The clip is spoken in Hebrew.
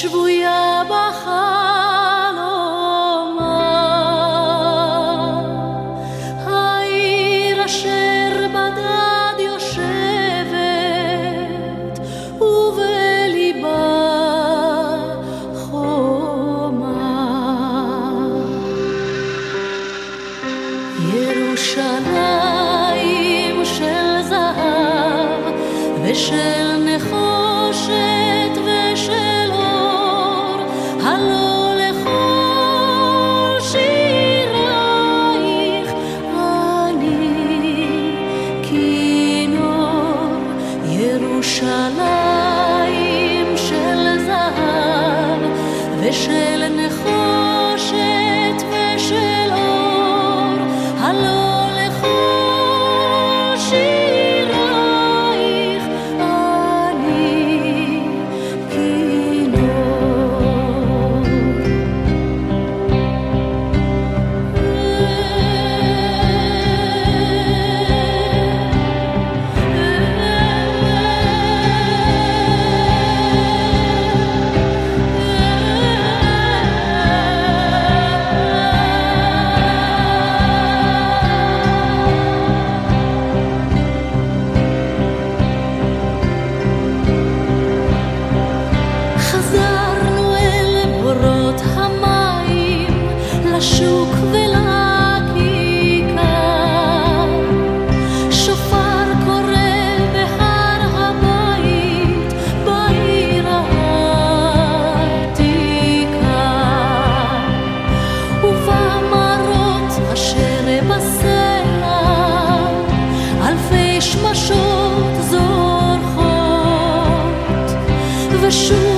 שבויה בחלומה. העיר אשר בדד יושבת, ובליבה חומה. ירושלים של זהב ושל ירושלים של זהב ושל נחושת ah